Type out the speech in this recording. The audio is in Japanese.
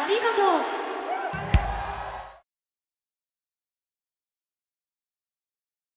ありがとう。